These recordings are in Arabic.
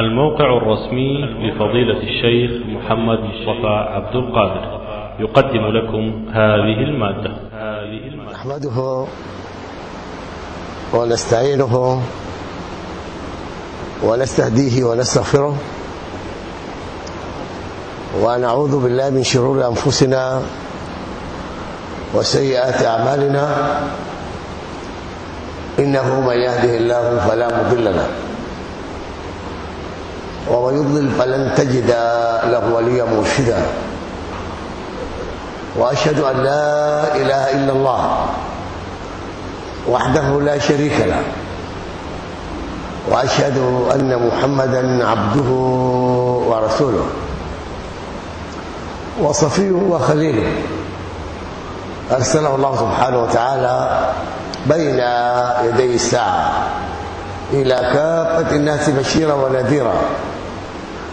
الموقع الرسمي لفضيلة الشيخ محمد مصطفى عبد القادر. يقدم لكم هذه المادة. نحمده ونستعينه ونستهديه ونستغفره. ونعوذ بالله من شرور أنفسنا وسيئات أعمالنا. إنه من يهده الله فلا مضل له. ومن يضلل فلن تجد له وليا مرشدا. وأشهد أن لا إله إلا الله وحده لا شريك له. وأشهد أن محمدا عبده ورسوله. وصفيه وخليله. أرسله الله سبحانه وتعالى بين يدي الساعة إلى كافة الناس بشيرا ونذيرا.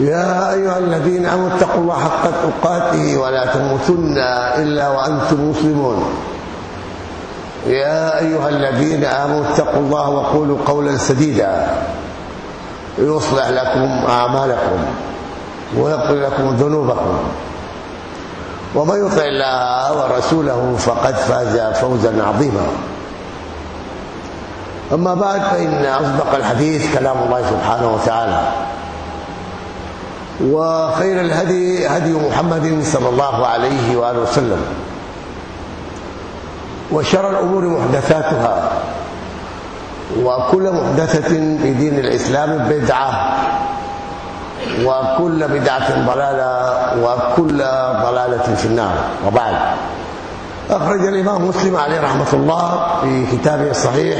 يا أيها الذين آمنوا اتقوا الله حق تقاته ولا تموتن إلا وأنتم مسلمون. يا أيها الذين آمنوا اتقوا الله وقولوا قولا سديدا. يصلح لكم أعمالكم ويغفر لكم ذنوبكم. ومن يطع الله ورسوله فقد فاز فوزا عظيما. أما بعد فإن أصدق الحديث كلام الله سبحانه وتعالى. وخير الهدي هدي محمد صلى الله عليه وآله وسلم. وشر الأمور محدثاتها. وكل محدثة في دين الإسلام بدعة. وكل بدعة ضلالة. وكل ضلالة في النار. وبعد. أخرج الإمام مسلم عليه رحمة الله في كتابه الصحيح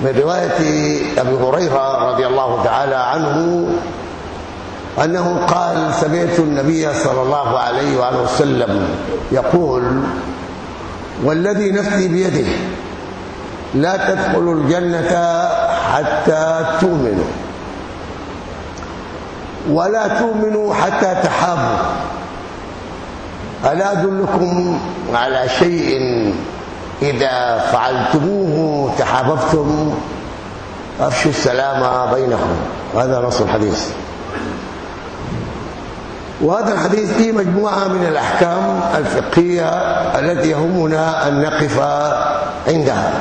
من رواية أبي هريرة رضي الله تعالى عنه أنه قال سمعت النبي صلى الله عليه وآله وسلم يقول والذي نفسي بيده لا تدخلوا الجنة حتى تؤمنوا ولا تؤمنوا حتى تحابوا. ألا أدلكم على شيء إذا فعلتموه تحاببتم؟ أفشوا السلام بينكم. هذا نص الحديث. وهذا الحديث فيه مجموعة من الأحكام الفقهية التي يهمنا أن نقف عندها.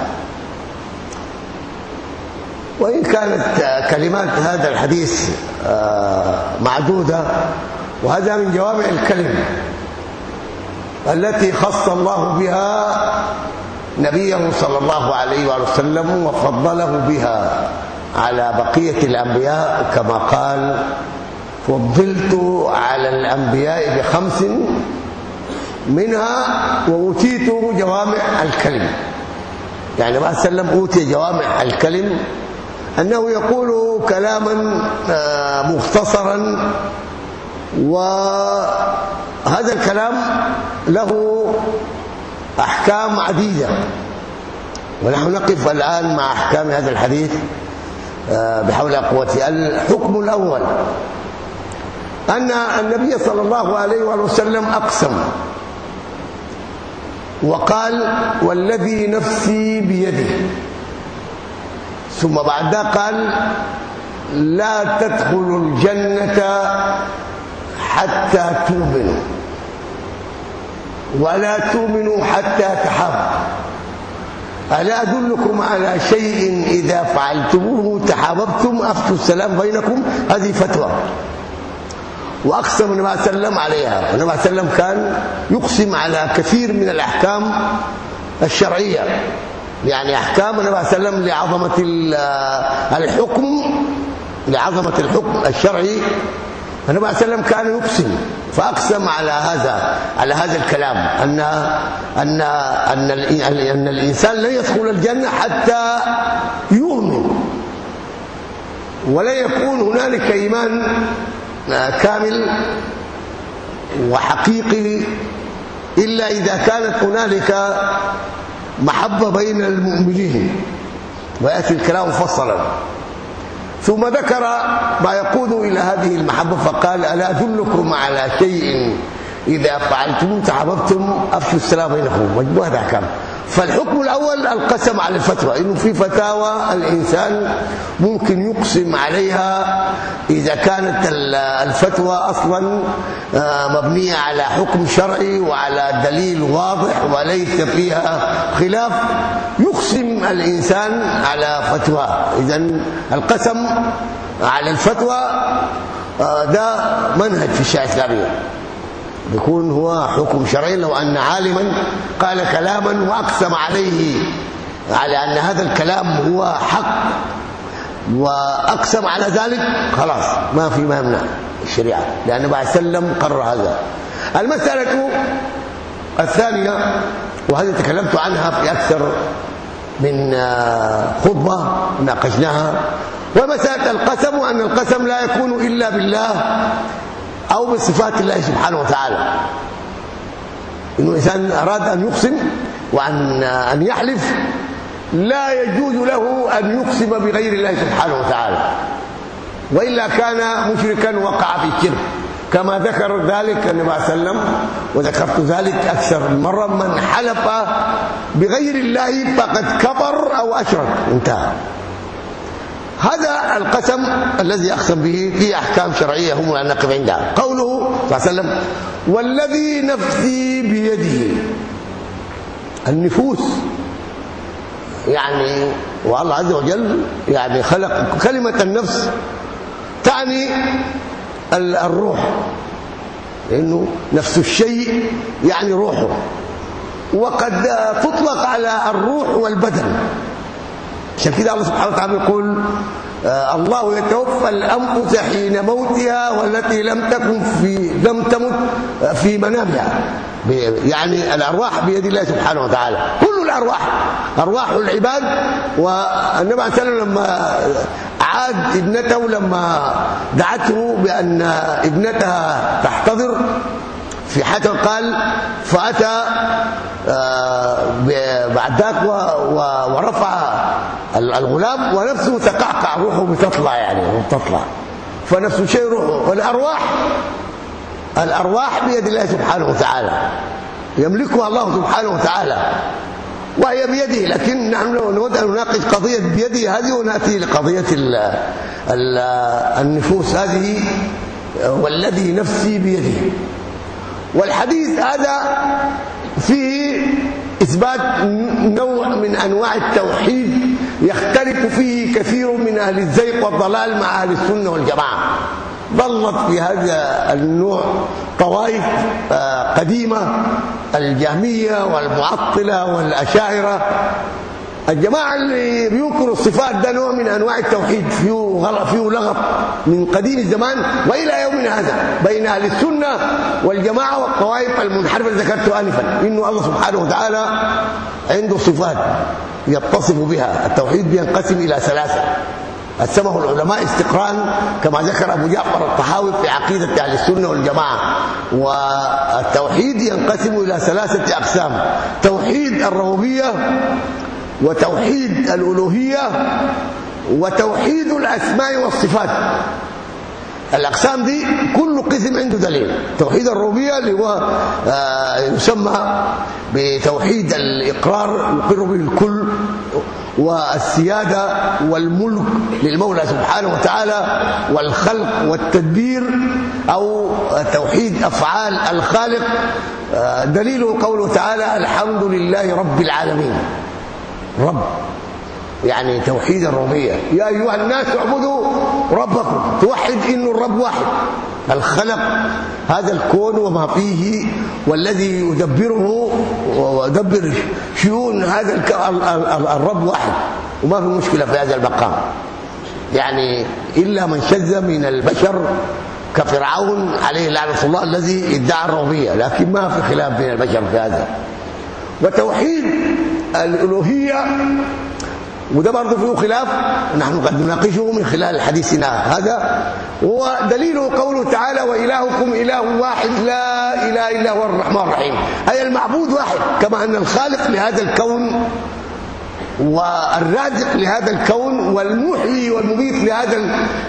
وإن كانت كلمات هذا الحديث معدودة وهذا من جوامع الكلم التي خص الله بها نبيه صلى الله عليه وآله وسلم وفضله بها على بقية الأنبياء كما قال فضلت على الأنبياء بخمس منها وأوتيت جوامع الكلم. يعني ما سلم أوتي جوامع الكلم. أنه يقول كلاما مختصرا وهذا الكلام له أحكام عديدة. ونحن نقف الآن مع أحكام هذا الحديث بحول قوتي الحكم الأول. أن النبي صلى الله عليه وسلم أقسم وقال والذي نفسي بيده. ثم بعد قال لا تدخلوا الجنة حتى تؤمنوا ولا تؤمنوا حتى تحابوا. ألا أدلكم على شيء إذا فعلتموه تحاببتم؟ افشوا السلام بينكم؟ هذه فتوى. وأقسم النبي عليه وسلم عليها. والنبي عليه وسلم كان يقسم على كثير من الأحكام الشرعية. يعني أحكام النبي صلى الله عليه وسلم لعظمه الحكم لعظمة الحكم الشرعي. النبي صلى الله عليه وسلم كان يقسم. فأقسم على هذا على هذا الكلام. ان ان أن, أن الإنسان لا يدخل الجنة حتى يؤمن. ولا يكون هنالك إيمان كامل وحقيقي الا اذا كانت هنالك محبه بين المؤمنين وياتي الكلام مفصلا ثم ذكر ما يقود الى هذه المحبه فقال الا ادلكم على شيء اذا فعلتم تحببتم افشوا السلام بينكم مجموعه احكام فالحكم الأول القسم على الفتوى إنه في فتاوى الإنسان ممكن يقسم عليها إذا كانت الفتوى أصلا آه، مبنية على حكم شرعي وعلى دليل واضح وليس فيها خلاف يقسم الإنسان على فتوى. اذا القسم على الفتوى آه، ده منهج في الشريعه الإسلامية. بيكون هو حكم شرعي. لو أن عالما قال كلاما وأقسم عليه على أن هذا الكلام هو حق وأقسم على ذلك خلاص ما في ما يمنع الشريعة لأن بعد سلم قرر هذا. المسألة الثانية وهذه تكلمت عنها في أكثر من خطبة ناقشناها ومسألة القسم وأن القسم لا يكون إلا بالله. أو بصفات الله سبحانه وتعالى. إنه إنسان أراد أن يقسم وأن أن يحلف لا يجوز له أن يقسم بغير الله سبحانه وتعالى. وإلا كان مشركا وقع في الشرك. كما ذكر ذلك النبي صلى الله عليه وسلم وذكرت ذلك أكثر من مرة من حلف بغير الله فقد كفر أو أشرك. انتهى. هذا القسم الذي أقسم به فيه أحكام شرعية هم لا نقف عندها. قوله صلى الله عليه وسلم والذي نفسي بيده. النفوس. يعني والله عز وجل يعني خلق كلمة النفس تعني الروح. لأنه نفس الشيء يعني روحه. وقد تطلق على الروح والبدن. عشان كده الله سبحانه وتعالى يقول آه الله يتوفى الأنفس حين موتها والتي لم تكن في لم تمت في منامها. يعني الأرواح بيد الله سبحانه وتعالى. كل الأرواح أرواح العباد. والنبي عليه الصلاة لما عاد ابنته لما دعته بأن ابنتها تحتضر في حتى قال فأتى آه، بعد ذاك ورفع الغلام ونفسه تقعقع روحه بتطلع يعني بتطلع. فنفس الشيء روحه. والأرواح الأرواح بيد الله سبحانه وتعالى. يملكها الله سبحانه وتعالى. وهي بيده. لكن نحن نود ان نناقش قضية بيده هذه ونأتي لقضية ال ال النفوس. هذه والذي نفسي بيده. والحديث هذا فيه إثبات نوع من أنواع التوحيد يختلف فيه كثير من أهل الزيق والضلال مع أهل السنة والجماعة. ظلت في هذا النوع طوائف آه، قديمة الجهمية والمعطلة والأشاعرة. الجماعة اللي بينكروا الصفات ده نوع من أنواع التوحيد فيه غلط فيه لغط من قديم الزمان وإلى يومنا هذا بين أهل السنة والجماعة والطوائف المنحرفة اللي ذكرته انفا. إنه الله سبحانه وتعالى عنده صفات يتصف بها. التوحيد بينقسم إلى ثلاثة. قسمه العلماء استقران كما ذكر أبو جعفر الطحاوي في عقيدة أهل السنة والجماعة. والتوحيد ينقسم إلى ثلاثة أقسام. توحيد الربوبية وتوحيد الألوهية وتوحيد الأسماء والصفات. الأقسام دي كل قسم عنده دليل. توحيد الربوبية اللي هو آه، يسمى بتوحيد الإقرار يقر به الكل والسيادة والملك للمولى سبحانه وتعالى والخلق والتدبير أو توحيد أفعال الخالق. آه، دليله قوله تعالى الحمد لله رب العالمين. رب. يعني توحيد الربوبيه يا أيها الناس اعبدوا ربكم. توحد إنه الرب واحد. الخلق هذا الكون وما فيه والذي يدبره ويدبر شؤون هذا الرب واحد. وما في مشكلة في هذا المقام. يعني إلا من شذ من البشر كفرعون عليه لعنة الله الذي ادعى الربوبيه لكن ما في خلاف بين البشر في هذا. وتوحيد الألوهية. وده برضه فيه خلاف. نحن قد نناقشه من خلال حديثنا هذا. ودليله قوله تعالى وإلهكم إله واحد لا إله إلا هو الرحمن الرحيم أي المعبود واحد. كما أن الخالق لهذا الكون والرازق لهذا الكون والمحيي والمميت لهذا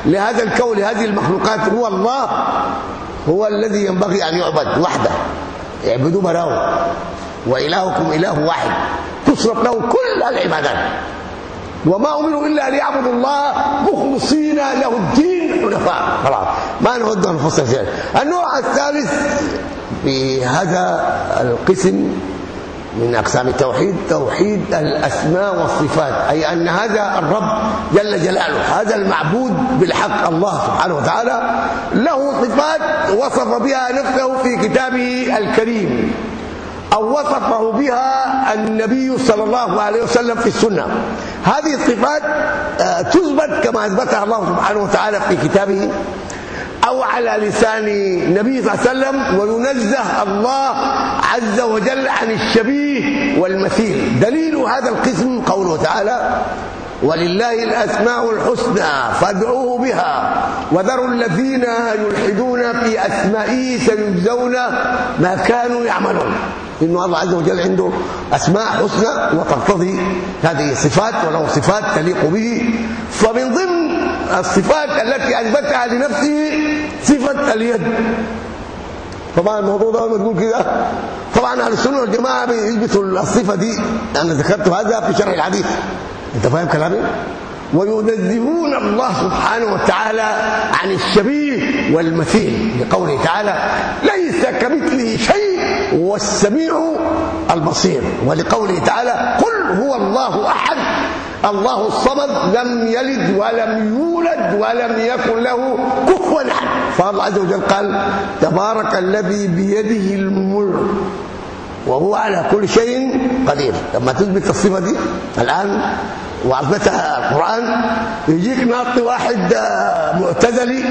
لهذا الكون لهذه المخلوقات. هو الله. هو الذي ينبغي أن يعبد وحده. اعبدوا براو وإلهكم إله واحد. تصرف له كل العبادات. وما أمروا إلا ان يعبدوا الله مخلصين له الدين حنفاء. خلاص ما نود أن نفصل شيء النوع الثالث في هذا القسم من أقسام التوحيد توحيد الأسماء والصفات. أي أن هذا الرب جل جلاله هذا المعبود بالحق الله سبحانه وتعالى له صفات وصف بها نفسه في كتابه الكريم. أو وصفه بها النبي صلى الله عليه وسلم في السنة. هذه الصفات آه، تثبت كما أثبتها الله سبحانه وتعالى في كتابه أو على لسان النبي صلى الله عليه وسلم وينزه الله عز وجل عن الشبيه والمثيل دليل هذا القسم قوله تعالى ولله الأسماء الحسنى فادعوه بها. وذروا الذين يلحدون في أسمائه سيجزون ما كانوا يعملون. ان الله عز وجل عنده أسماء حسنى وتقتضي هذه الصفات وله صفات تليق به. فمن ضمن الصفات التي أثبتها لنفسه صفة اليد. طبعا الموضوع ده لما تقول كده. طبعا أهل السنة والجماعة بيثبتوا الصفة دي. أنا ذكرت هذا في شرح الحديث. أنت فاهم كلامي؟ وينزهون الله سبحانه وتعالى عن الشبيه والمثيل. لقوله تعالى ليس كمثله شيء والسميع البصير ولقوله تعالى قل هو الله أحد. الله الصمد لم يلد ولم يولد ولم يكن له كفوا أحد. فالله عز وجل قال تبارك الذي بيده الملك وهو على كل شيء قدير. لما تثبت الصفة دي الآن واثبتها القرآن يجيك ناطي واحد معتزلي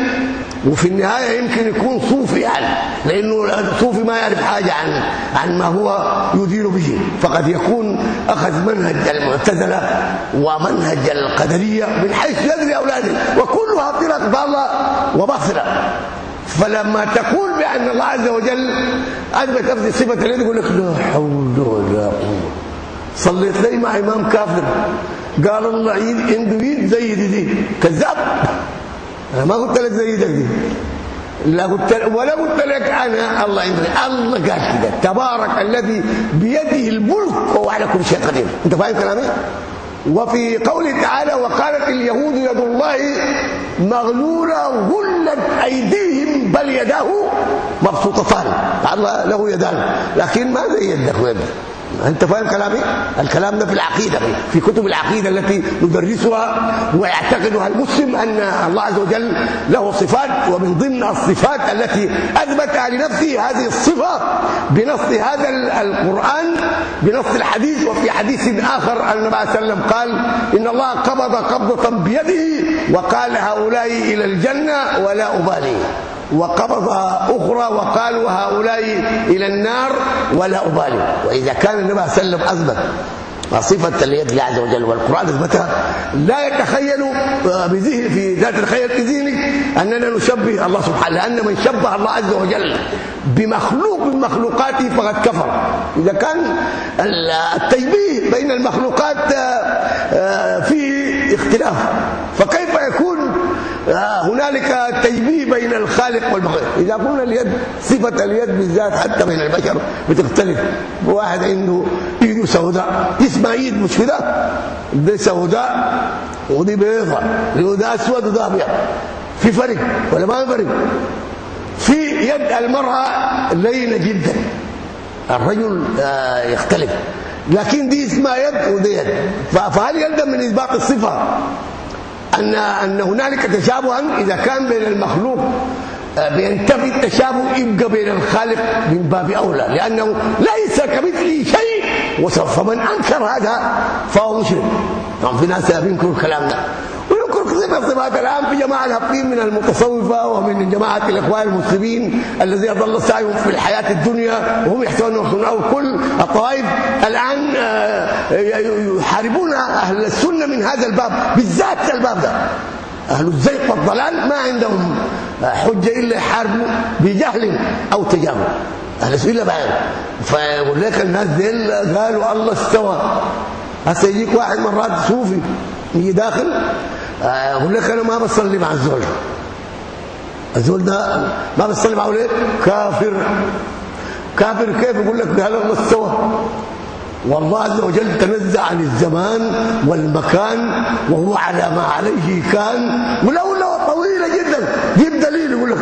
وفي النهاية يمكن يكون صوفي يعني لأنه الصوفي ما يعرف حاجة عن عن ما هو يدير به. فقد يكون أخذ منهج المعتزلة ومنهج القدرية من حيث يدري أولاده وكلها فرق ضاله وباطله فلما تقول بأن الله عز وجل أثبت نفس صفه اليد يقول لك لا حول ولا قوة. صليت لي مع إمام كافر قال الله عيد عنده يد زي دي, دي. كذاب. أنا ما قلت لك زي دي لا قلت ولا قلت لك أنا الله يدري الله قال كده. تبارك الذي بيده الملك وهو على كل شيء قدير. أنت فاهم كلامي؟ وفي قوله تعالى وقالت اليهود يد الله مغلولة غلت أيديهم بل يداه مبسوطتان. الله له يدان. لكن ما زي يدك ويدك؟ أنت فاهم كلامي؟ الكلام ده في العقيدة في كتب العقيدة التي ندرسها ويعتقدها المسلم أن الله عز وجل له صفات ومن ضمن الصفات التي اثبتها لنفسه هذه الصفة بنص هذا القرآن بنص الحديث وفي حديث آخر النبي صلى الله عليه وسلم قال إن الله قبض قبضة بيده وقال هؤلاء إلى الجنة ولا أبالي. وقبض أخرى وقالوا هؤلاء إلى النار ولا أبالي. وإذا كان النبي صلى الله عليه وسلم أثبت صفة اليد عز وجل والقرآن أثبتها لا يتخيل بذهن في ذات الخيل في ذهنك أننا نشبه الله سبحانه لأن من شبه الله عز وجل بمخلوق من مخلوقاته فقد كفر. إذا كان التشبيه بين المخلوقات فيه اختلاف. فكيف هنالك تشبيه بين الخالق والمخلوق إذا قلنا اليد صفة اليد بالذات حتى بين البشر بتختلف. واحد عنده ايده سوداء اسمها إيد مش كده؟ دي سوداء ودي بيضاء وده أسود وده أبيض. في فرق ولا ما في فرق؟ في يد المرأة لينة جدا. الرجل يختلف. لكن دي اسمها يد ودي يد. فهل يلزم من اثبات الصفة؟ أن أن هنالك تشابها إذا كان بين المخلوق بينتفي التشابه يبقى بين الخالق من باب أولى لأنه ليس كمثله شيء فمن أنكر هذا فهو مشرك. في ناس بينكروا الكلام ده. صفه الصفات الآن في جماعة الهابطين من المتصوفة ومن جماعة الإخوان المسلمين الذين ضل سعيهم في الحياة الدنيا وهم يحتوون انفسهم كل الطوائف. الآن آه، يحاربون أهل السنة من هذا الباب بالذات الباب ده. أهل الزيق والضلال ما عندهم حجة إلا يحاربوا بجهل أو تجاهل. أهل السنة بعين فيقول لك الناس ديل قالوا الله استوى. هسه يجيك واحد مرات صوفي يجي داخل آه، يقول لك أنا ما بصلي مع الزول. الزول ده ما بصلي معه ليه؟ كافر. كافر كيف يقول لك قال الله استوى والله عز وجل تنزع عن الزمان والمكان وهو على ما عليه كان. ولولا طويلة جدا. جيب دليل يقول لك.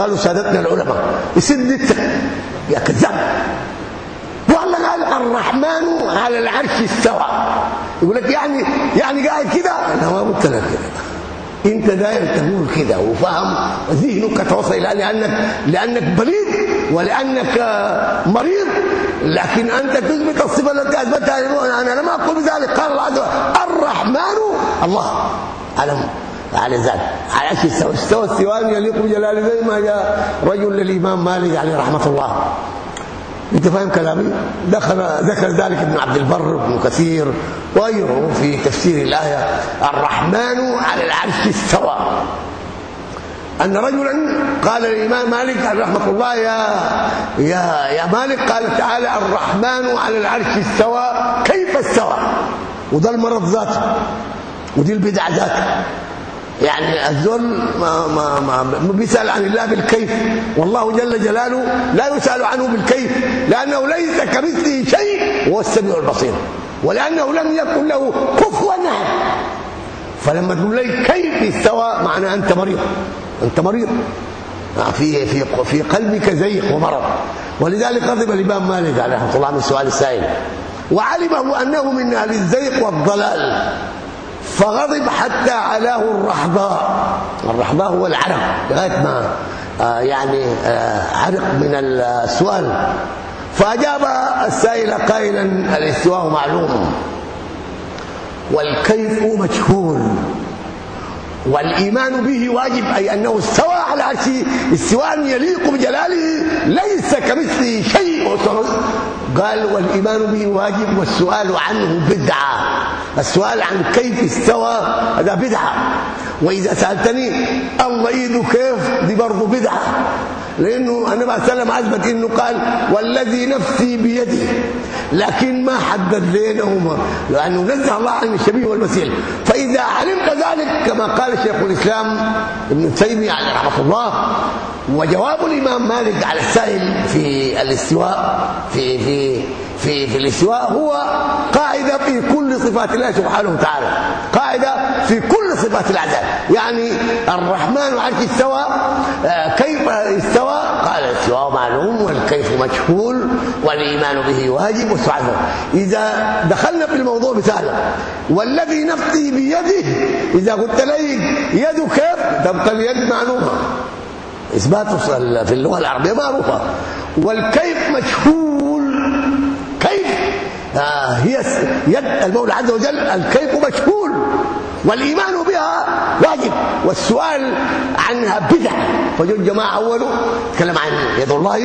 قالوا سادتنا العلماء. يسد يا كذاب. والله قال الرحمن على العرش استوى. يقول لك يعني يعني قاعد كده؟ أنا ما قلت لك. كده انت داير تقول كده وفهم ذهنك توصل إلى لانك لأنك بليد ولأنك مريض. لكن أنت تثبت الصفة التي أثبتها. أنا لما أقول بذلك. قال الله عز وجل الرحمن الله. علم على ذات على شيء استوى؟ استوى استوان يليق بجلاله زي ما جاء رجل للإمام مالك عليه رحمة الله. انت فاهم كلامي؟ دخل ذكر ذلك ابن عبد البر ابن كثير وغيره في تفسير الآية الرحمن على العرش استوى. أن رجلا قال الامام مالك رحمة الله يا يا يا مالك قال تعالى الرحمن على العرش استوى كيف استوى؟ وده المرض ذاته ودي البدع ذاته. يعني الذل ما ما ما بيسأل عن الله بالكيف. والله جل جلاله لا يسأل عنه بالكيف لأنه ليس كمثله شيء وهو السميع البصير ولأنه لم يكن له كفوا أحد. فلما تقول لي كيف استوى معناه أنت مريض أنت مريض. في في في قلبك زيق ومرض. ولذلك غضب الإمام مالك عليه رحمة الله من السؤال السائل. وعلمه أنه من أهل الزيق والضلال. فغضب حتى علاه الرحضاء الرحضاء هو العرق لغاية ما آه يعني آه عرق من السؤال. فأجاب السائل قائلا الإستواء معلوم. والكيف مجهول. والإيمان به واجب أي أنه استوى على عرشه استواء يليق بجلاله ليس كمثله شيء. قال والإيمان به واجب والسؤال عنه بدعة. السؤال عن كيف استوى هذا بدعة. وإذا سألتني الله ايده كيف؟ دي برضه بدعة. لأنه النبي عليه السلام أثبت إنه قال والذي نفسي بيده لكن ما حدد لنا لأنه نزه الله عن الشبيه والمثيل فإذا علمت ذلك كما قال شيخ الإسلام ابن تيمية عليه رحمة الله وجواب الإمام مالك على السائل في الاستواء في في في في الاستواء هو قاعدة في كل صفات الله سبحانه وتعالى. قاعدة في كل صفات العذاب يعني الرحمن عرش استوى آه، كيف استوى؟ قال الاستواء معلوم والكيف مجهول والإيمان به واجب والسعي إذا دخلنا في الموضوع بتاعنا والذي نفسي بيده إذا قلت لي يده كيف؟ تبقى اليد معلومة. إثبات في اللغة العربية معروفة. والكيف مجهول؟ كيف؟ آه هي يد المولى عز وجل الكيف مجهول. والإيمان بها واجب. والسؤال عنها بدعة. فجو الجماعه اولوا تكلم عن يد الله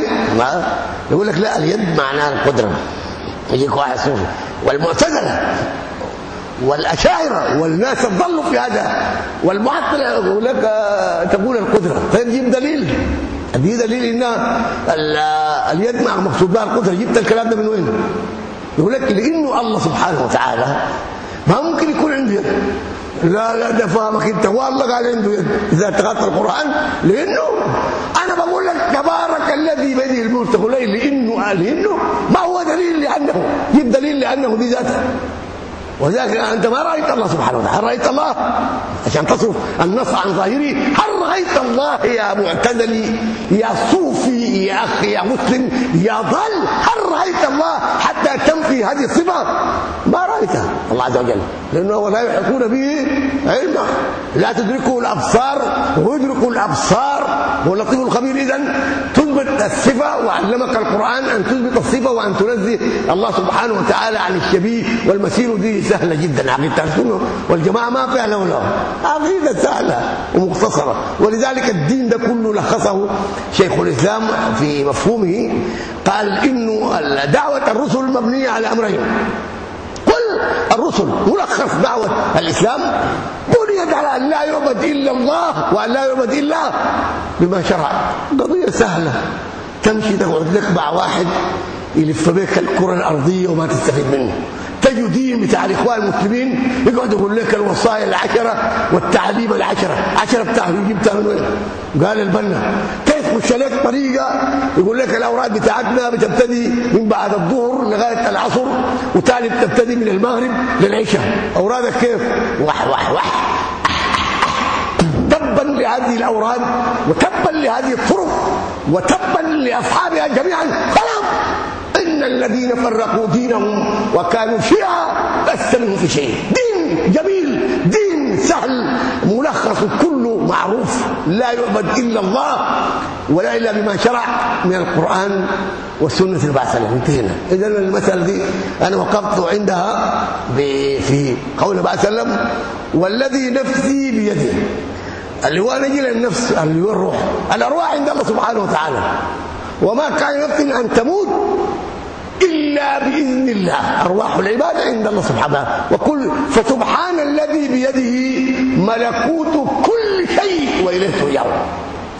يقول لك لا اليد معناها القدرة. يجيك واحد صوفي والمعتزلة والأشاعرة والناس ضلوا في هذا. والمعطله يقول لك تقول القدرة. طيب جيب دليل. دي دليل إن اليد مع مقصود بها القدرة. جبت الكلام ده من وين؟ يقول لك لأنه الله سبحانه وتعالى ما ممكن يكون عنده يد. لا لا ده فاهمك انت. والله قال عنده يد إذا تغطى القرآن لأنه أنا بقول لك تبارك الذي بيده الملك تقول لأنه قال لأنه ما هو دليل لأنه جيب دليل لأنه بذاته. وذلك أنت ما رأيت الله سبحانه وتعالى. هل رأيت الله؟ عشان تصف النص عن ظاهره. هل رأيت الله يا معتدلي يا صوفي؟ يا أخي يا مسلم؟ يا ضل هل رأيت الله حتى تنفي هذه الصفة؟ ما رأيتها. الله عز وجل. لأنه لا يحيطون به علما. لا تدركه الأبصار ويدرك الأبصار. هو اللطيف الخبير اذا تثبت الصفة وعلمك القرآن أن تثبت الصفة وأن تنزه الله سبحانه وتعالى عن الشبيه والمسير دي سهلة جدا. عقيده السنة والجماعة ما فيها لولا عقيدة سهلة ومختصرة. ولذلك الدين ده كله لخصه شيخ الإسلام في مفهومه. قال إنه دعوه الرسل مبنية على أمرين. كل الرسل ملخص دعوة الإسلام بنيت على أن لا يعبد إلا الله وأن لا يعبد إلا بما شرع. قضية سهلة. تمشي تقعد لك مع واحد يلف بك الكرة الأرضية وما تستفيد منه. تجد دين بتاع الإخوان المسلمين يقعد يقول لك الوصايا العشرة والتعليم العشرة. عشرة بتاعه يجيبها من وين؟ قال البنا. تخش لك طريقة يقول لك الاوراد بتاعتنا بتبتدي من بعد الظهر لغاية العصر وتالي بتبتدي من المغرب للعشاء. اورادك كيف؟ وح وح وح لهذه الاوراد وتبا لهذه الطرق وتبا لأصحابها جميعا. كلام إن الذين فرقوا دينهم وكانوا شيعا لست منهم في شيء. دين جميل دين سهل ملخص كله معروف. لا يعبد إلا الله ولا إلا بما شرع من القرآن والسنة البعث عليه انتهينا. اذا المسألة دي أنا وقفت عندها في قول النبي صلى الله عليه وسلم والذي نفسي بيده. اللي هو نجي للنفس اللي هو الروح. الأرواح عند الله سبحانه وتعالى. وما كان نفس أن تموت إلا بإذن الله. أرواح العباد عند الله سبحانه. وكل فسبحان الذي بيده ملكوت كل شيء وإليه ترجعون.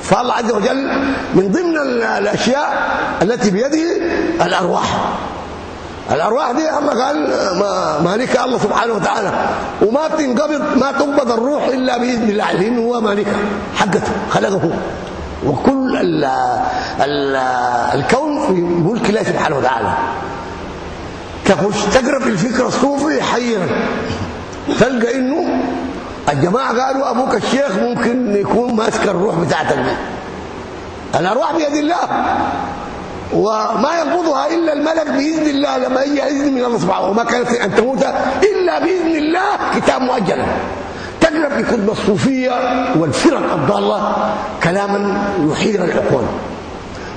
فالله عز وجل من ضمن الأشياء التي بيده الأرواح. الأرواح دي الله قال مالكها الله سبحانه وتعالى. وما تنقبض ما تقبض الروح إلا بإذن الله لأنه هو مالكها حقته خلقه. وكل ال ال الكون في ملك الله سبحانه وتعالى. تخش تقرأ في الفكر الصوفي حيرا تلقى إنه الجماعة قالوا أبوك الشيخ ممكن يكون ماسك الروح بتاعتك دي. الأرواح بيد الله. وما يقبضها إلا الملك بإذن الله لما يجي إذن من الله سبحانه وما كانت أن تموت إلا بإذن الله كتاب مؤجل. في كتب الصوفية والفرق الضاله كلاما يحير العقول.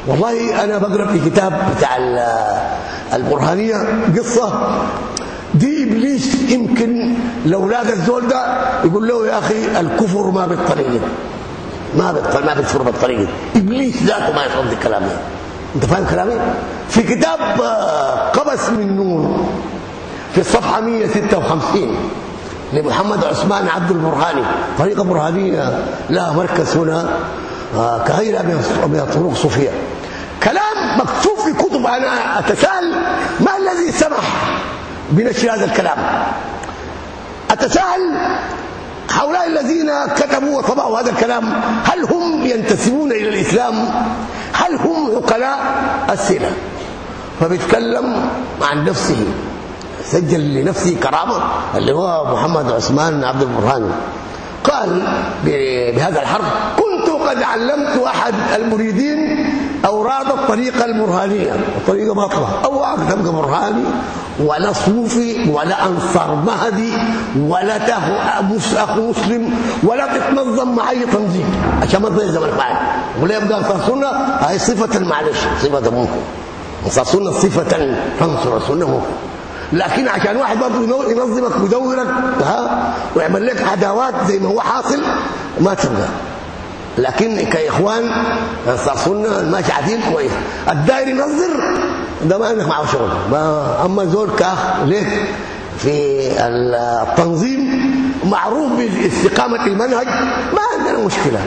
والله أنا بقرأ في كتاب بتاع البرهانية قصة. دي إبليس يمكن لو لاقى الزول ده يقول له يا أخي الكفر ما بالطريقة ما بالطريقة ما بالطريقة إبليس ذاته ما يفهم الكلام ده انت فاهم كلامي؟ في كتاب قبس من نور في الصفحة 156 لمحمد عثمان عبد البرهاني. طريقة برهانية لها مركز هنا كغيرها من الطرق الصوفيه كلام مكتوب في كتب أنا أتساءل ما الذي سمح بنشر هذا الكلام؟ أتساءل هؤلاء الذين كتبوا وطبعوا هذا الكلام هل هم ينتسبون إلى الإسلام؟ هل هم عقلاء اسئله فبيتكلم عن نفسه. سجل لنفسه كرامة اللي هو محمد عثمان عبد البرهاني قال بهذا الحرف كنت قد علمت أحد المريدين اوراد الطريقة البرهانيه الطريقة باطله أو تبقى برهاني ولا صوفي ولا أنصار مهدي ولا اخو مسلم ولا تتنظم مع اي تنظيم عشان ما زمنك معي ولا يبقى أنصار سنة هاي صفة معلش. صفة ممكن. أنصار سنة صفة تنصر السنة ممكن. لكن عشان واحد برضه ينظمك ويدورك ها ويعمل لك عداوات زي ما هو حاصل ما تبقى. لكن كإخوان سنه ماشي عديل كويس. الداير ينظر ده ما عندك معه شغل. أما زول كاخ ليه؟ في التنظيم معروف باستقامة المنهج ما عندنا مشكلة.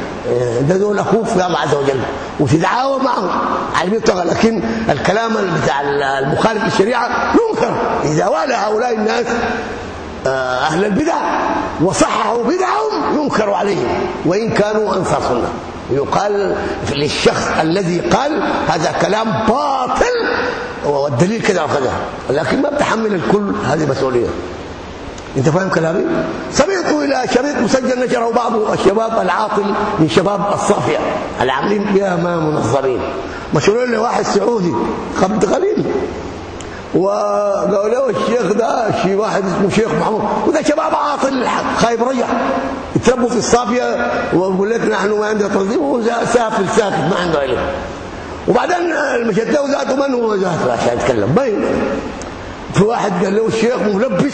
ده دول أخوك في الله عز وجل وتتعاون معهم على المبتغى لكن الكلام بتاع المخالف للشريعه ينكر إذا والى هؤلاء الناس أهل البدع وصححوا بدعهم ينكر عليهم وإن كانوا أنصار سنة. يقال للشخص الذي قال هذا كلام باطل والدليل كذا وكذا لكن ما بتحمل الكل هذه مسؤولية. أنت فاهم كلامي؟ سمعت إلى شريط مسجل نشره بعض الشباب العاطل من شباب الصافية العاملين بها ما منظمين مشهورين لواحد سعودي قبل قليل وقالوا له الشيخ ده شي واحد اسمه شيخ محمود. وده شباب عاطل خايب رجع. يتربوا في الصافية ويقول لك نحن ما عندنا تنظيم وهو سافل ساكت ما عنده علم. وبعدين المشتاوي ذاته من هو ذاته عشان يتكلم باين في واحد قال له الشيخ ملبس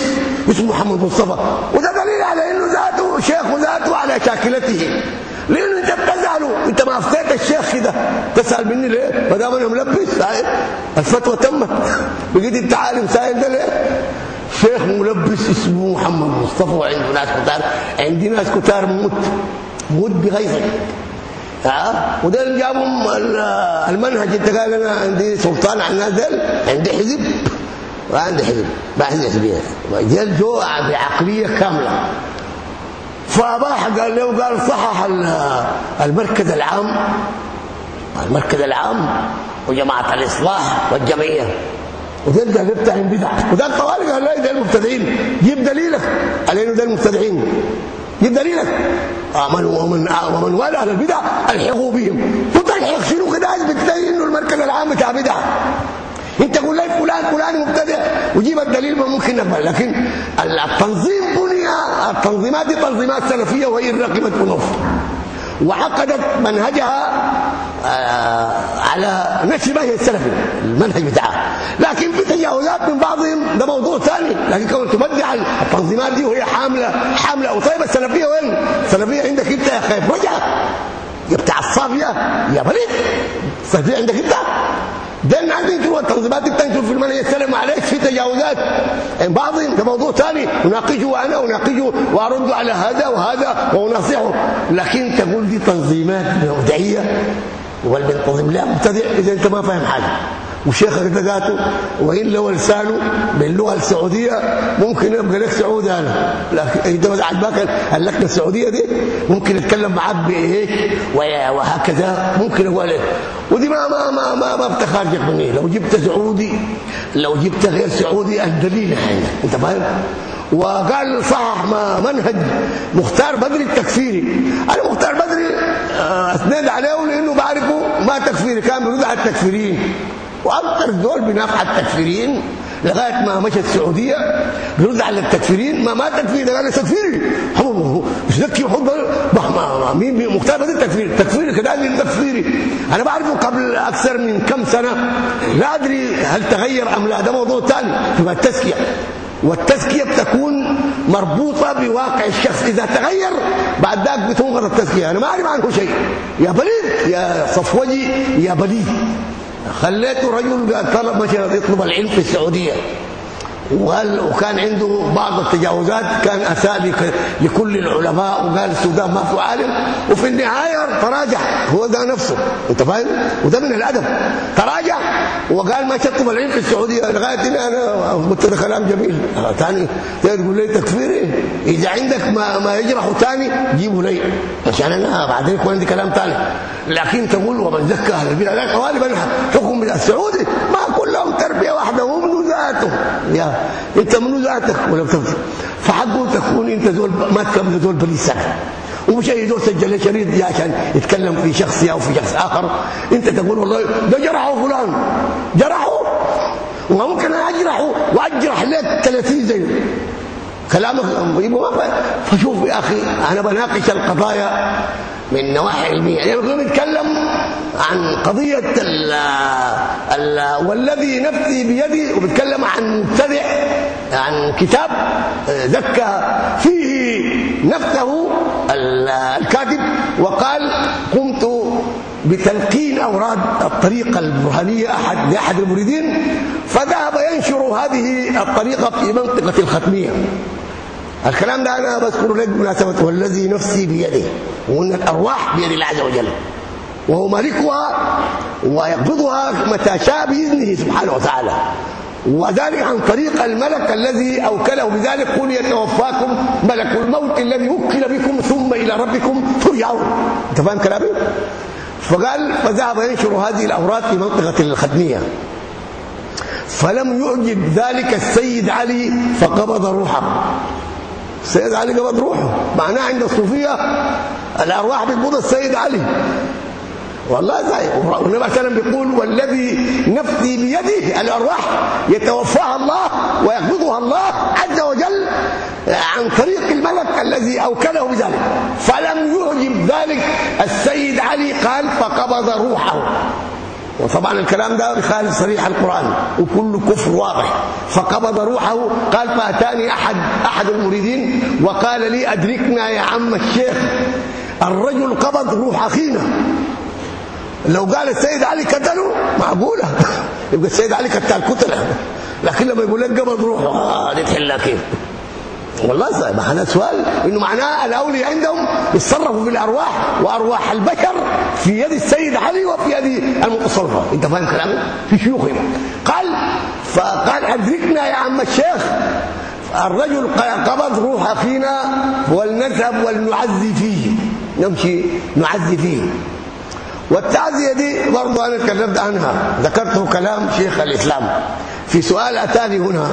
اسمه محمد مصطفى. وده دليل على إنه ذاته شيخ ذاته على شاكلته. لأنه انت بتساله أنت ما افتيت الشيخ كده تسال مني ليه؟ ما دام أنا ملبس الفتوى تمت. بقيت أنت عالم سائل ده ليه؟ شيخ ملبس اسمه محمد مصطفى وعنده ناس كتار عندي ناس كتار موت موت بغيظك. ها وده اللي جابهم المنهج أنت قال أنا عندي سلطان على الناس دول عندي حزب. وعندي حزب بعد حزبيه جل جو بعقلية كاملة. فأباح قال له قال صحح المركز العام. المركز العام وجماعة الإصلاح والجمعية. وتلقى بتاع البدع وده الطوالق قال لا ده المبتدعين جيب دليلك. على انه ده المبتدعين جيب دليلك. امنوا ومن ومن والى أهل البدع ألحقوا بهم. وتلحق شنو؟ كده اثبت إنه المركز العام بتاع بدع. انت قول لي فلان فلان مبتدع وجيب الدليل ممكن نقبل. لكن التنظيم التنظيمات دي تنظيمات سلفية وهي رقمت بنص وعقدت منهجها آه، على نفس منهج السلفي المنهج بتاعها. لكن في تجاوزات من بعضهم ده موضوع ثاني. لكن كون تبدع التنظيمات دي وهي حاملة حاملة. وطيب السلفية وين؟ السلفية عندك انت يا خايف رجع يا بتاع الصافية يا بليد السلفية عندك انت. ده الناس بينكروا التنظيمات بتنكر في المنهج السلفي معلش في تجاوزات. بعضهم ده موضوع ثاني أناقشه أنا أناقشه وأرد على هذا وهذا وأنصحه. لكن تقول دي تنظيمات مبدعيه والمنتظم لا مبتدع إذا أنت ما فاهم حاجة. وشيخك ذاته وإن لو لسانه باللغة السعودية ممكن يبقى لك سعودي أنا. لكن إنت بس عجبك اللكنه السعودية دي؟ ممكن اتكلم معاك بايه وهكذا ممكن أقول لك. ودي ما ما ما ما, ما بتخرجك مني لو جبت سعودي لو جبت غير سعودي الدليل عندك أنت فاهم؟ وقال صح ما منهج مختار بدري التكفيري. أنا مختار بدري آه، اسند عليه لأنه بعرفه ما تكفيري كان بيرد على التكفيريين. وأكثر دول بينافع التكفيرين لغاية ما مشت السعودية بيرد على التكفيرين ما ما تكفير قال تكفيري. هو مش ذكي وحب مين مختار بدل التكفير التكفير كذلك تكفيري. أنا بعرفه قبل أكثر من كم سنة. لا أدري هل تغير أم لا ده موضوع ثاني تبقى التزكية. والتزكية بتكون مربوطة بواقع الشخص. إذا تغير بعد ذاك بتنقض التزكية. أنا ما أعرف عنه شيء. يا بليد يا صفوجي يا بليد خليته رجل طلب مشى يطلب العلم في السعودية. وقال وكان عنده بعض التجاوزات كان أساء لكل العلماء وقال السودان ما في عالم. وفي النهاية تراجع هو ده نفسه أنت فاهم؟ وده من الأدب. تراجع وقال ما شطب العلم في السعودية لغاية هنا أنا قلت ده كلام جميل. ثاني تقول لي تكفير إيه؟ إذا عندك ما ما يجرحه ثاني جيبه لي. عشان أنا بعدين يكون عندي كلام ثاني لكن تقول ومن زكى أهل البدع لا حكم السعودي. ما كلهم تربية واحدة هم ذاته يا انت منو ذاتك؟ ولا بتفضل فحقه تكون انت زول ما تكون زول بليسك ومش اي زول سجل شريط عشان يتكلم في شخص أو في شخص آخر. انت تقول والله ده جرحه فلان. جرحه؟ وممكن أجرحه وأجرح لك 30 زيه كلامك يبقى فشوف يا أخي أنا بناقش القضايا. من نواحي علميه يعني بنتكلم عن قضية ال ال والذي نفسي بيدي وبتكلم عن مبتدع عن كتاب ذكى فيه نفسه الكاتب وقال قمت بتلقين أوراد الطريقة البرهانية أحد لأحد المريدين فذهب ينشر هذه الطريقة في منطقة الختمية. الكلام ده أنا بذكر لك بمناسبة والذي نفسي بيده وإن الأرواح بيد الله عز وجل. وهو مالكها ويقبضها متى شاء بإذنه سبحانه وتعالى. وذلك عن طريق الملك الذي أوكله بذلك قل يتوفاكم ملك الموت الذي وكل بكم ثم إلى ربكم ترجعون. أنت فاهم كلامي؟ فقال فذهب ينشر هذه الأوراق في منطقة الخدمية. فلم يعجب ذلك السيد علي فقبض روحه. السيد علي قبض روحه معناه عند الصوفية الأرواح بتقبض السيد علي. والله زي والنبي عليه الصلاه بيقول والذي نفسي بيده الأرواح يتوفاها الله ويقبضها الله عز وجل عن طريق الملك الذي أوكله بذلك. فلم يعجب ذلك السيد علي. قال فقبض روحه. وطبعا الكلام ده يخالف صريح القرآن وكل كفر واضح. فقبض روحه قال فأتاني أحد أحد المريدين وقال لي أدركنا يا عم الشيخ الرجل قبض روح أخينا. لو قال السيد علي قتله معقولة. يبقى السيد علي قتل قتله لكن لما يقول لك قبض روحه آه دي تحلها كيف والله معناه سؤال إنه معناه الاولياء عندهم يتصرفوا في الأرواح وأرواح البشر في يد السيد علي وفي يد المتصرفه أنت فاهم كلامي؟ في شيوخهم قال فقال أدركنا يا عم الشيخ الرجل قبض روح أخينا ولنذهب ولنعزي فيه. نمشي نعزي فيه. والتعزية دي برضه أنا تكلمت عنها. ذكرته كلام شيخ الإسلام. في سؤال أتاني هنا.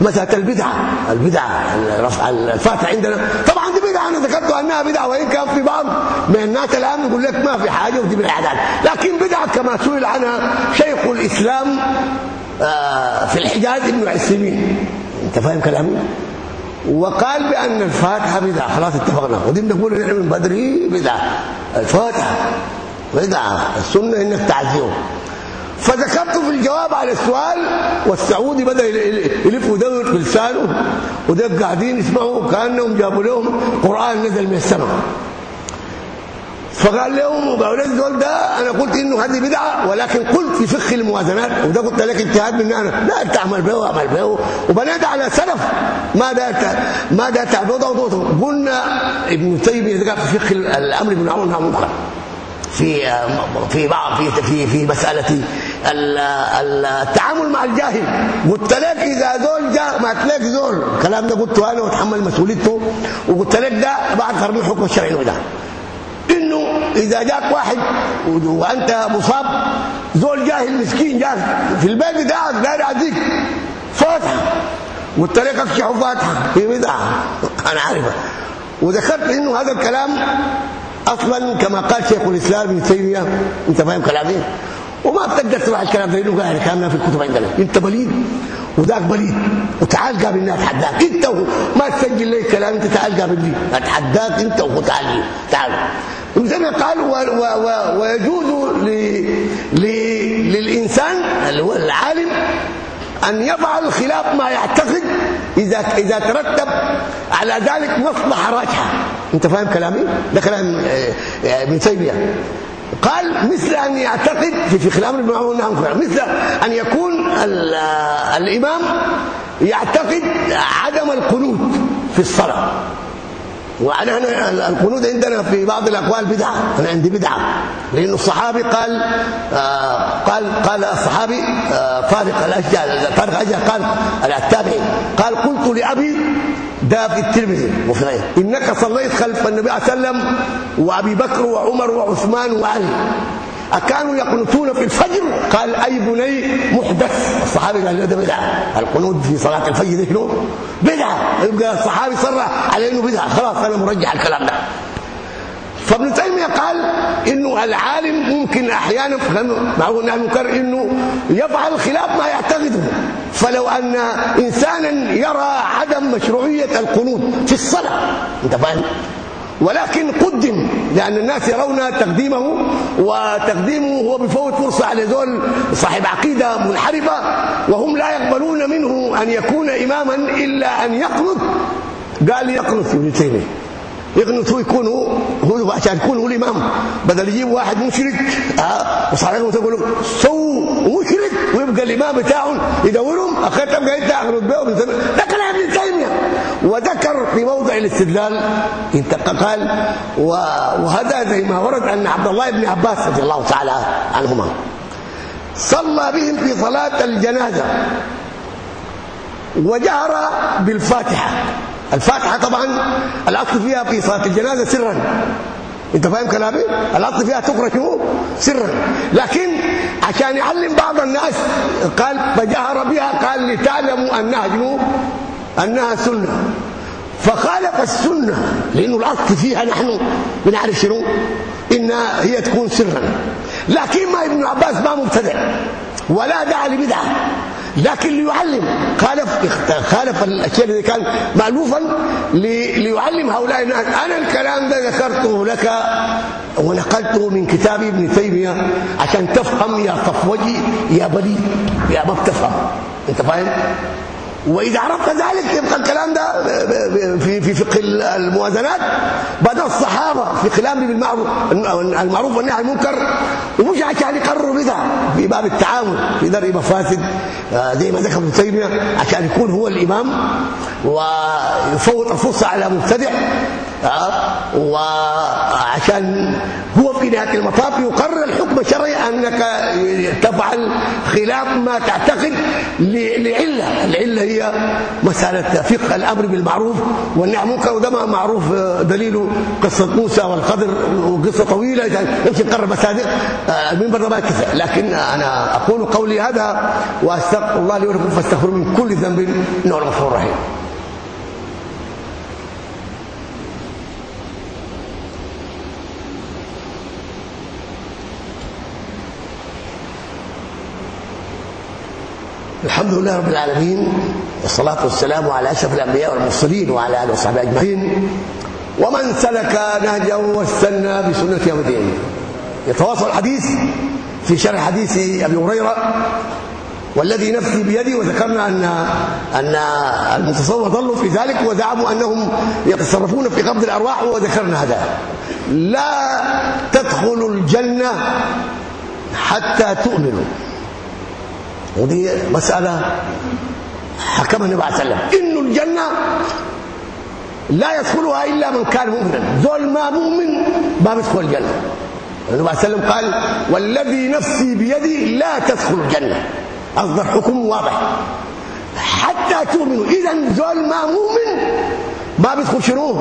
مساله البدعه البدعه رفع الفاتحه عندنا. طبعا دي بدعة أنا ذكرت أنها بدعة وإن كان في بعض من الناس الآن يقول لك ما في حاجة ودي بالعادات لكن بدعة كما سئل عنها شيخ الإسلام آه، في الحجاز ابن عثيمين. أنت فاهم كلامي؟ وقال بأن الفاتحة بدعة خلاص اتفقنا. ودي بنقول نحن من بدري بدعة. الفاتحة بدعة السنة إنك تعزيه فذكرت في الجواب على السؤال والسعودي بدأ يلف ويدور بلسانه وده قاعدين يسمعوا كأنهم جابوا لهم قرآن نزل من السماء. فقال لهم وقالوا الزول ده أنا قلت إنه هذه بدعة ولكن قلت في فقه الموازنات وده قلت لك اجتهاد مني أنا. لا أنت أعمل به وأعمل به. وبنادى على سلف ما ده ما ده تعبده قلنا ابن تيمية ذكر في فقه الأمر عن المنكر في في بعض في في في مسألة التعامل مع الجاهل. قلت لك إذا زول جاء ما تلاقي زول الكلام ده قلته أنا واتحمل مسؤوليته وقلت لك ده بعد قرن الحكم الشرعي وده. إنه إذا جاك واحد وأنت مصاب زول جاهل مسكين جاك في البيت بتاعك داير يعزيك فاتحة. قلت لك اكشحوا فاتحة. في بدعه أنا عارفه. وذكرت إنه هذا الكلام أصلا كما قال شيخ الإسلام ابن تيمية. أنت فاهم كلامي؟ وما بتقدر تروح الكلام ده. لأنه قاعد كلامنا في الكتب عندنا. انت بليد وذاك بليد. وتعال قابلني اتحداك انت ما تسجل لي كلام انت تعال قابلني اتحداك انت وتعال تعال ابن قال و و و ويجوز ل ل للإنسان اللي هو العالم أن يفعل خلاف ما يعتقد إذا إذا ترتب على ذلك مصلحة راجحة. انت فاهم كلامي؟ ده كلام آه، آه، ابن تيمية. قال مثل أن يعتقد في في خلاف ابن عمر مثل أن يكون الإمام يعتقد عدم القنوت في الصلاة. وعلى القنوت عندنا في بعض الأقوال بدعة. أنا عندي بدعة. لأنه الصحابي قال آه قال قال الصحابي آه طارق الاشجع طارق الاشجع قال التابعي قال قلت لأبي ده في الترمذي وفي غيره. إنك صليت خلف النبي عليه وسلم وأبي بكر وعمر وعثمان وعلي. أكانوا يقنطون في الفجر؟ قال أي بني محدث. الصحابي قال ده بدعة. القنوت في صلاة الفجر ده بدعة. يبقى الصحابي صرح على إنه بدعة. خلاص أنا مرجح الكلام ده. فابن تيمية قال إنه العالم ممكن أحيانا معه نحن نكر إنه يفعل خلاف ما يعتقده. فلو أن إنسانا يرى عدم مشروعية القنوت في الصلاة أنت فاهم؟ ولكن قدم لأن الناس يرون تقديمه وتقديمه هو بفوت فرصة على ذول صاحب عقيدة منحرفة وهم لا يقبلون منه أن يكون إماما إلا أن يقنط. قال يقنط ابن تيمية. يقنط هو يكون هو عشان يكون هو الإمام. بدل يجيب واحد مشرك آه وصالحهم تقول سو مشرك ويبقى الإمام بتاعهم يدورهم اخر تبقى أنت اقنط بهم ده كلام ابن تيمية. وذكر في موضع الاستدلال قال وهذا زي ما ورد أن عبد الله بن عباس رضي الله تعالى عنهما صلى بهم في صلاة الجنازة وجهر بالفاتحة. الفاتحة طبعا الأصل فيها في صلاة الجنازة سرا. أنت فاهم كلامي؟ الأصل فيها تقرأ شو؟ سرا. لكن عشان يعلم بعض الناس قال فجهر بها قال لتعلموا أنها شنو؟ أنها سنة. فخالف السنة لأنه الأصل فيها نحن بنعرف شنو؟ إنها هي تكون سرا. لكن ما ابن عباس ما مبتدع ولا دعا لبدعة. لكن ليعلم. خالف خالف الاشياء اللي كان مالوفا ليعلم هؤلاء الناس. أنا الكلام ده ذكرته لك ونقلته من كتاب ابن تيمية عشان تفهم يا صفوجي يا بلي يا ما بتفهم. أنت فاهم؟ وإذا عرفت ذلك يبقى الكلام ده في في فقه الموازنات. بدا الصحابة في كلام بالمعروف المعروف والنهي عن المنكر ومش عشان يقرروا بدعه في باب التعامل في درء مفاسد. آه، زي ما ذكر ابن تيمية عشان يكون هو الإمام ويفوت الفرصة على مبتدع. آه، وعشان هو في نهاية المطاف يقرر الحكم الشرعي أنك تفعل خلاف ما تعتقد لعله العله هي مسألة فقه الأمر بالمعروف والنهي عن المنكر وده معروف آه، دليله قصة موسى والقدر وقصة طويلة يمكن نقرر مسادر آه، المنبر ما كفى لكن أنا أقول قولي هذا وأستغفر الله لي ولكم فاستغفروا من كل ذنب إنه الغفور الرحيم. الحمد لله رب العالمين والصلاة والسلام على أشرف الأنبياء والمرسلين وعلى آله وصحبه أجمعين. ومن سلك نهجه واستنى بسنة يوم الدين. يتواصل الحديث في شرح حديث أبي هريرة والذي نفسي بيدي وذكرنا ان أن المتصوف ضلوا في ذلك وزعموا أنهم يتصرفون في قبض الأرواح وذكرنا هذا. لا تدخلوا الجنة حتى تؤمنوا. ودي مسألة حكمها النبي عليه وسلم. انه الجنة لا يدخلها إلا من كان مؤمنا. ذول ما مؤمن ما بيدخل الجنة. النبي عليه وسلم قال والذي نفسي بيدي لا تدخل الجنة. أصدر حكم واضح. حتى تؤمنوا. اذا ذول ما مؤمن ما بيدخل شنو؟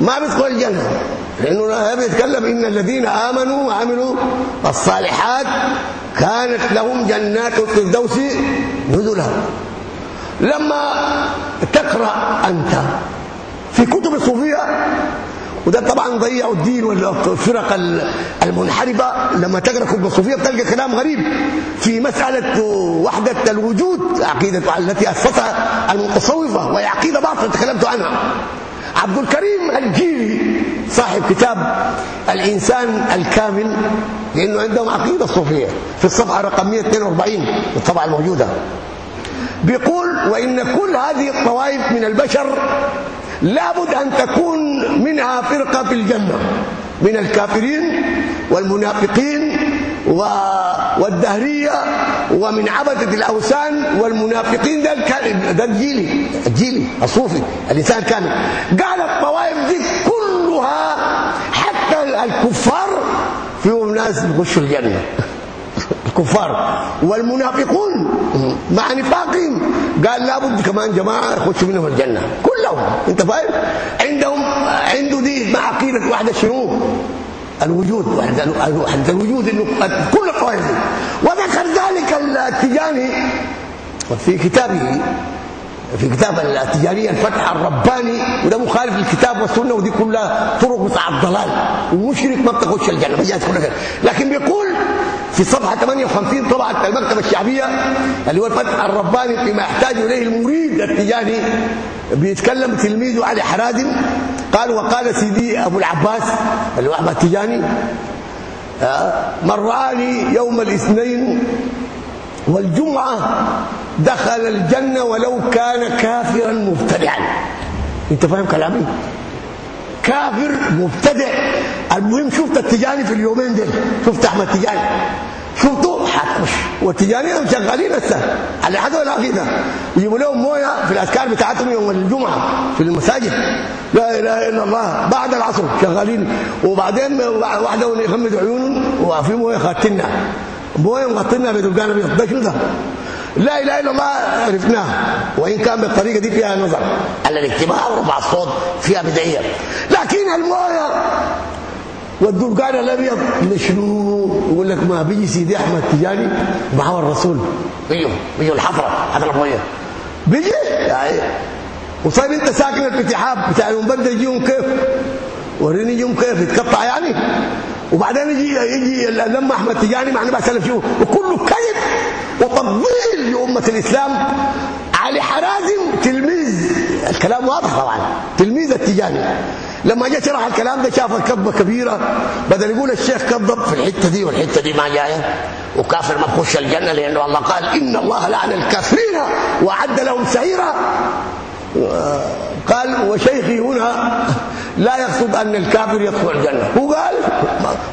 ما بيدخل الجنة. لأنه بيتكلم إن الذين آمنوا وعملوا الصالحات كانت لهم جنات الفردوس نزلا. لما تقرأ أنت في كتب الصوفية وده طبعا ضيعوا الدين والفرق المنحرفة لما تقرأ كتب الصوفية بتلقى كلام غريب في مسألة وحدة الوجود عقيدة التي أسسها المتصوفة وهي عقيدة باطلة تكلمت عنها. عبد الكريم الجيلي صاحب كتاب الإنسان الكامل لأنه عندهم عقيدة صوفية. في الصفحة رقم 142 الطبعه الموجودة. بيقول وإن كل هذه الطوائف من البشر لابد أن تكون منها فرقة في الجنة من الكافرين والمنافقين والدهرية ومن عبدة الأوثان والمنافقين ده ده الجيلي الجيلي الصوفي الانسان الكامل قال الطوائف دي كلها حتى الكفار فيهم ناس بيخشوا الجنة. الكفار والمنافقون مع نفاقهم. قال لابد كمان جماعة يخشوا منهم الجنة. كلهم انت فاهم؟ عندهم عنده دي مع عقيدة واحدة شنو؟ الوجود وحده الوجود إنه كل الطوائف وذكر ذلك التجاني في كتابه في كتاب التجاريه الفتح الرباني وده مخالف للكتاب والسنة ودي كلها طرق بتاع الضلال. ومشرك ما بتخش كلها لكن بيقول في صفحة 58 طبعه المكتبة الشعبية اللي هو الفتح الرباني فيما يحتاج إليه المريد التجاني بيتكلم تلميذه علي حرازم قال وقال سيدي أبو العباس اللي هو احمد التجاني آه، من رآني يوم الاثنين والجمعة دخل الجنة ولو كان كافرا مبتدعا. أنت فاهم كلامي؟ كافر مبتدع. المهم شفت التجاني في اليومين دول شفت أحمد تجاني. شفتوا حتخش والتجاني شغالين هسه. على حد ولا يجيبوا لهم موية في الأذكار بتاعتهم يوم الجمعة في المساجد. لا إله إلا الله. بعد العصر شغالين. وبعدين واحدة يغمض عيونهم وفي موية خاتنا موية مغطينا بدرجان أبيض. ده كده لا إله إلا الله. عرفناه وإن كان بالطريقة دي فيها نظر. على الاجتماع ورفع الصوت فيها بدعيه لكن الموية والدرقان الابيض لشنو؟ يقول لك ما بيجي سيدي أحمد تجاني معه الرسول. بيجوا بيجوا الحفرة حفره المويه بيجي؟ يعني وصاير أنت ساكن الفتحاب بتاع المبدا يجيهم كيف؟ وريني يجيهم كيف؟ يتقطع يعني. وبعدين يجي يجي لما أحمد تجاني مع النبي صلى الله عليه وسلم وكله كذب وتضليل لأمة الإسلام علي حرازم تلميذ الكلام واضح طبعا. تلميذ التجاني. لما جاء شرح الكلام ده شاف كذبه كبيره بدل يقول الشيخ كذب في الحتة دي والحتة دي ما جاية. وكافر ما تخش الجنة لأنه الله قال إن الله لعن الكافرين وأعد لهم سعيرا. قال وشيخي هنا لا يقصد أن الكافر يدخل الجنة. هو قال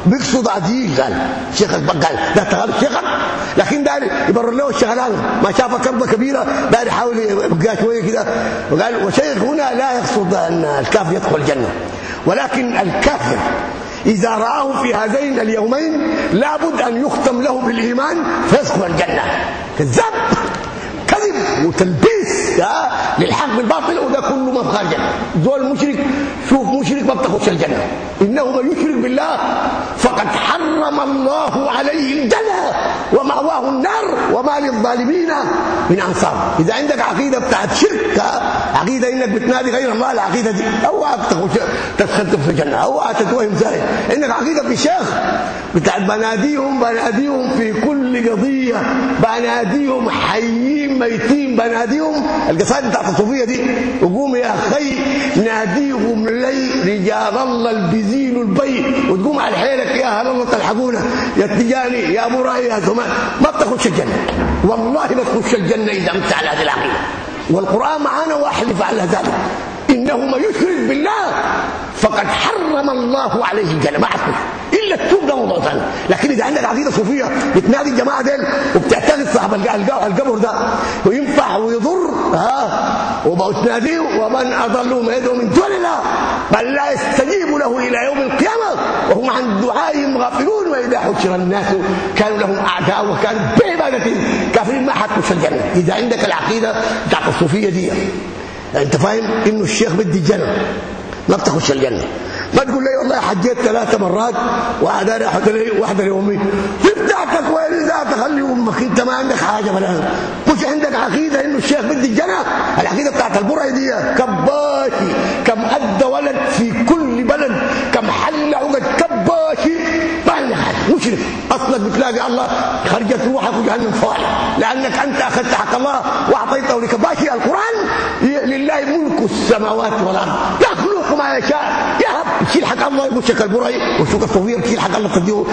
بيقصد عديل قال. شيخ قال لا تغلط شيخ. لكن داري يبرر له الشغلان ما شاف كربة كبيرة داري يحاول يبقى شوية كده. وقال وشيخ هنا لا يقصد أن الكافر يدخل الجنة. ولكن الكافر إذا رآه في هذين اليومين لابد أن يختم له بالإيمان فيدخل الجنة. كذاب! كذب! وتلبيس للحق بالباطل وده كله ما بخارج زول مشرك شوف مشرك ما بتخش الجنة. انه من يشرك بالله فقد حرم الله عليه الجنه ومأواه النار وما للظالمين من أنصار. إذا عندك عقيدة بتاعت شرك عقيدة إنك بتنادي غير الله العقيده دي اوعى تخش تدخل في الجنة. اوعى تتوهم زي انك عقيدة في شيخ بتاعت بناديهم بناديهم في كل قضية. بناديهم حيين ميتين. بناديهم القصائد بتاعت الصوفية دي. وقوم يا أخي ناديهم لي رجال الله البزين البي وتقوم على حيلك يا اهل الله تلحقونا يا تجاني يا ابو راي يا ثمان ما بتخش الجنه والله لا تخش الجنه اذا انت على هذه العقيده والقران معانا واحلف على ذلك انه من يشرك بالله فقد حرم الله عليه حتخش إلا التوب ده موضوع ثاني لكن إذا عندك عقيدة صوفية بتنادي الجماعة ديل وبتعتقد صاحب القبر ده وينفع ويضر ها؟ وبتناديه ومن اضل ما يدعو من دون الله بل لا يستجيب له إلى يوم القيامة وهم عن دعائهم غافلون وإذا حشر الناس كانوا لهم أعداء وكانوا بعبادتهم كافرين ما حتخش الجنة. إذا عندك العقيدة بتاعت الصوفية دي أنت فاهم إنه الشيخ بدي الجنة. ما بتخش الجنة. ما تقول لي والله حجيت ثلاث مرات وعداني احد لي واحدة لامي بتاعتك وين ذات خلي أمك أنت ما عندك حاجة بلا. مش عندك عقيدة إنه الشيخ بدي الجنة؟ العقيدة بتاعت البرعي دي كباشي كم أدى ولد في كل بلد كم حل عقد كباشي. مشرك اصلك بتلاقي الله خرجت روحك وجهنم فاضي لأنك أنت اخذت حق الله وأعطيته لكباشي القرآن لله ملك السماوات والأرض. يخلق ما يشاء يهب يشيل حق الله يمشك البرعي وشوك الصغير تشيل حق الله تديه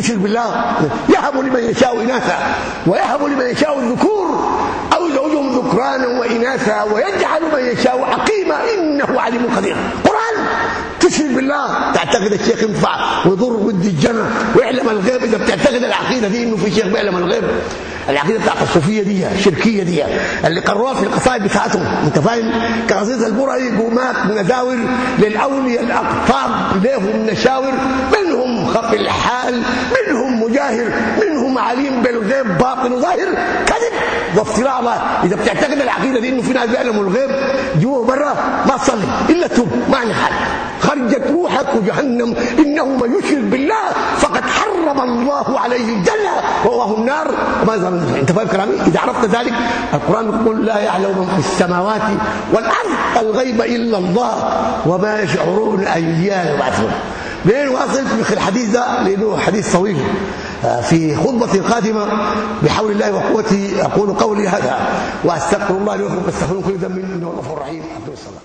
تشرك بالله. يهب لمن يشاء إناثا ويهب لمن يشاء الذكور أو زوجهم ذكرانا وإناثا ويجعل من يشاء عقيما إنه عليم قدير. قرآن! تشرك بالله. تعتقد الشيخ ينفع ويضر ودي الجنة ويعلم الغيب. إذا بتعتقد العقيدة دي إنه في شيخ بيعلم الغيب. العقيده بتاعت الصوفية دي الشركية دي اللي قروها في القصائد بتاعتهم. أنت فاهم؟ كقصيدة البرعي قومات مناداور للأولياء الاقطاب لهم نشاور منهم خفي الحال منهم مجاهر منهم عليم بالغيب باطن وظاهر كذب وافتراء الله. إذا بتعتقد العقيدة دي إنه في ناس بيعلموا الغيب جوا وبرا ما تصلي إلا توب ما حل خرجت روحك وجهنم إنه من يشرك بالله فقد حرم الله عليه الجنة وهو النار. وما زال انت فاهم كلامي؟ إذا عرفت ذلك القرآن يقول لا يعلم من في السماوات والأرض الغيب إلا الله وما يشعرون أيان يبعثون. ليه واصل في الحديث ده لأنه حديث طويل. في خطبة قادمة بحول الله وقوته أقول قولي هذا وأستغفر الله لكم واستغفرون كل ذنب إنه غفور رحيم عبد الصلاة.